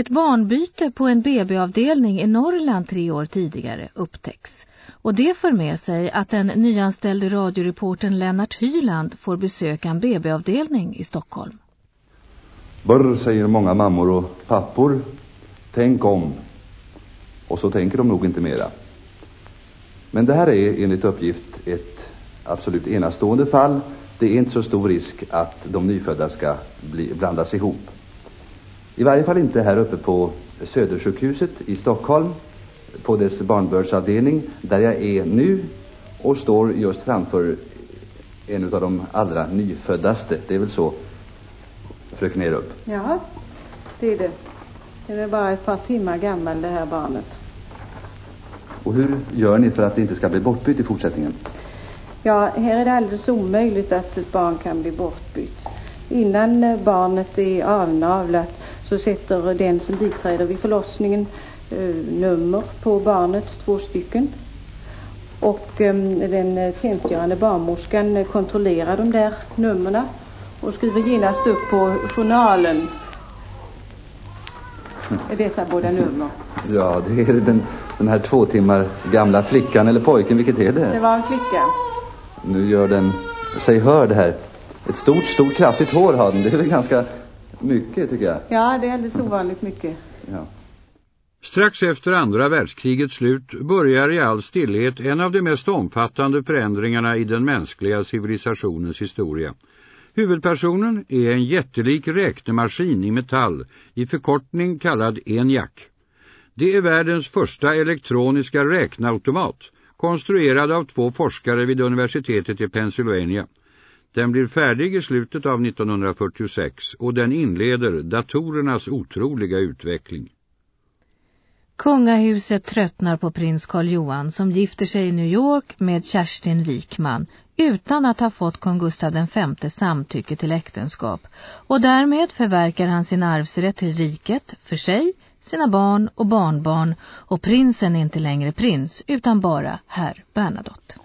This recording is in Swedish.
Ett barnbyte på en BB-avdelning i Norrland tre år tidigare upptäcks. Och det för med sig att den nyanställde radioreporten Lennart Hyland får besöka en BB-avdelning i Stockholm. Börr säger många mammor och pappor. Tänk om. Och så tänker de nog inte mera. Men det här är enligt uppgift ett absolut enastående fall. Det är inte så stor risk att de nyfödda ska bli, blandas ihop. I varje fall inte här uppe på Södersjukhuset i Stockholm på dess barnbördsavdelning där jag är nu och står just framför en av de allra nyföddaste. Det är väl så, fröken Erup? Ja, det är det. Det är bara ett par timmar gammal det här barnet. Och hur gör ni för att det inte ska bli bortbytt i fortsättningen? Ja, här är det alldeles omöjligt att ett barn kan bli bortbytt. Innan barnet är avnavlat sätter den som biträder vid förlossningen eh, nummer på barnet, två stycken. Och eh, den tjänstgörande barnmorskan kontrollerar de där nummerna och skriver genast upp på journalen dessa båda nummer. Ja, det är den, den här två timmar gamla flickan eller pojken, vilket är det? Det var en flicka. Nu gör den sig hörd här. Ett stort, stort kraftigt hår har den. Det är väl ganska mycket tycker jag. Ja, det är alldeles ovanligt mycket. Ja. Strax efter andra världskrigets slut börjar i all stillhet en av de mest omfattande förändringarna i den mänskliga civilisationens historia. Huvudpersonen är en jättelik räknemaskin i metall, i förkortning kallad ENIAC. Det är världens första elektroniska räknautomat, konstruerad av två forskare vid universitetet i Pennsylvania. Den blir färdig i slutet av 1946 och den inleder datorernas otroliga utveckling. Kungahuset tröttnar på prins Karl Johan som gifter sig i New York med Kerstin Wikman utan att ha fått kung Gustav V samtycke till äktenskap och därmed förverkar han sin arvsrätt till riket för sig, sina barn och barnbarn och prinsen är inte längre prins utan bara herr Bernadotte.